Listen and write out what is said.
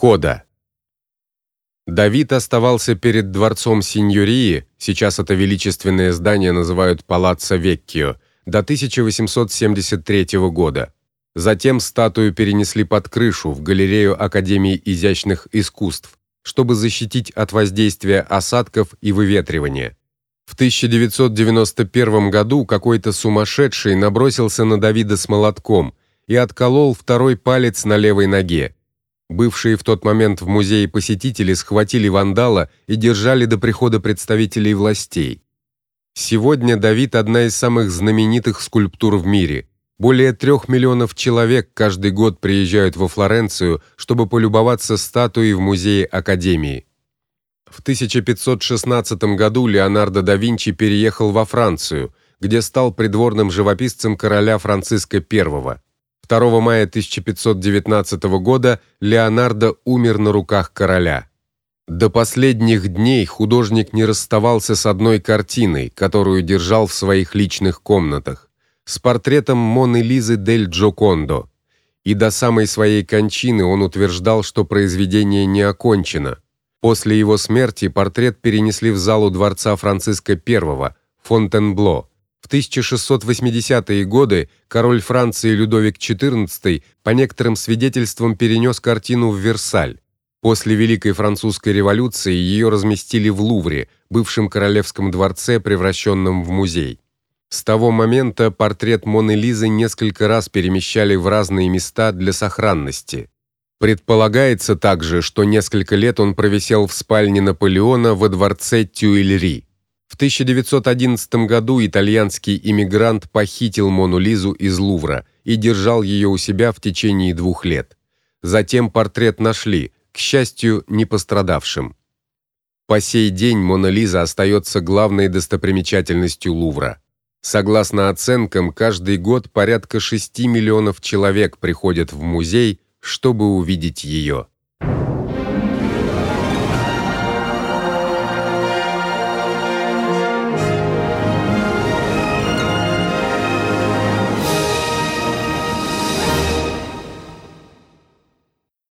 Кода. Давид оставался перед дворцом Синьории, сейчас это величественное здание называют Палаццо Веккио, до 1873 года. Затем статую перенесли под крышу в галерею Академии изящных искусств, чтобы защитить от воздействия осадков и выветривания. В 1991 году какой-то сумасшедший набросился на Давида с молотком и отколол второй палец на левой ноге. Бывшие в тот момент в музее посетители схватили вандала и держали до прихода представителей властей. Сегодня Давид одна из самых знаменитых скульптур в мире. Более трех миллионов человек каждый год приезжают во Флоренцию, чтобы полюбоваться статуей в музее Академии. В 1516 году Леонардо да Винчи переехал во Францию, где стал придворным живописцем короля Франциска I. 2 мая 1519 года Леонардо умер на руках короля. До последних дней художник не расставался с одной картиной, которую держал в своих личных комнатах, с портретом Моны Лизы дель Джокондо. И до самой своей кончины он утверждал, что произведение не окончено. После его смерти портрет перенесли в залу дворца Франциска I, Фонтенбло. В 1680-е годы король Франции Людовик XIV по некоторым свидетельствам перенес картину в Версаль. После Великой французской революции ее разместили в Лувре, бывшем королевском дворце, превращенном в музей. С того момента портрет Моны Лизы несколько раз перемещали в разные места для сохранности. Предполагается также, что несколько лет он провисел в спальне Наполеона во дворце Тюильри. В 1911 году итальянский иммигрант похитил Мону Лизу из Лувра и держал ее у себя в течение двух лет. Затем портрет нашли, к счастью, не пострадавшим. По сей день Мона Лиза остается главной достопримечательностью Лувра. Согласно оценкам, каждый год порядка 6 миллионов человек приходят в музей, чтобы увидеть ее.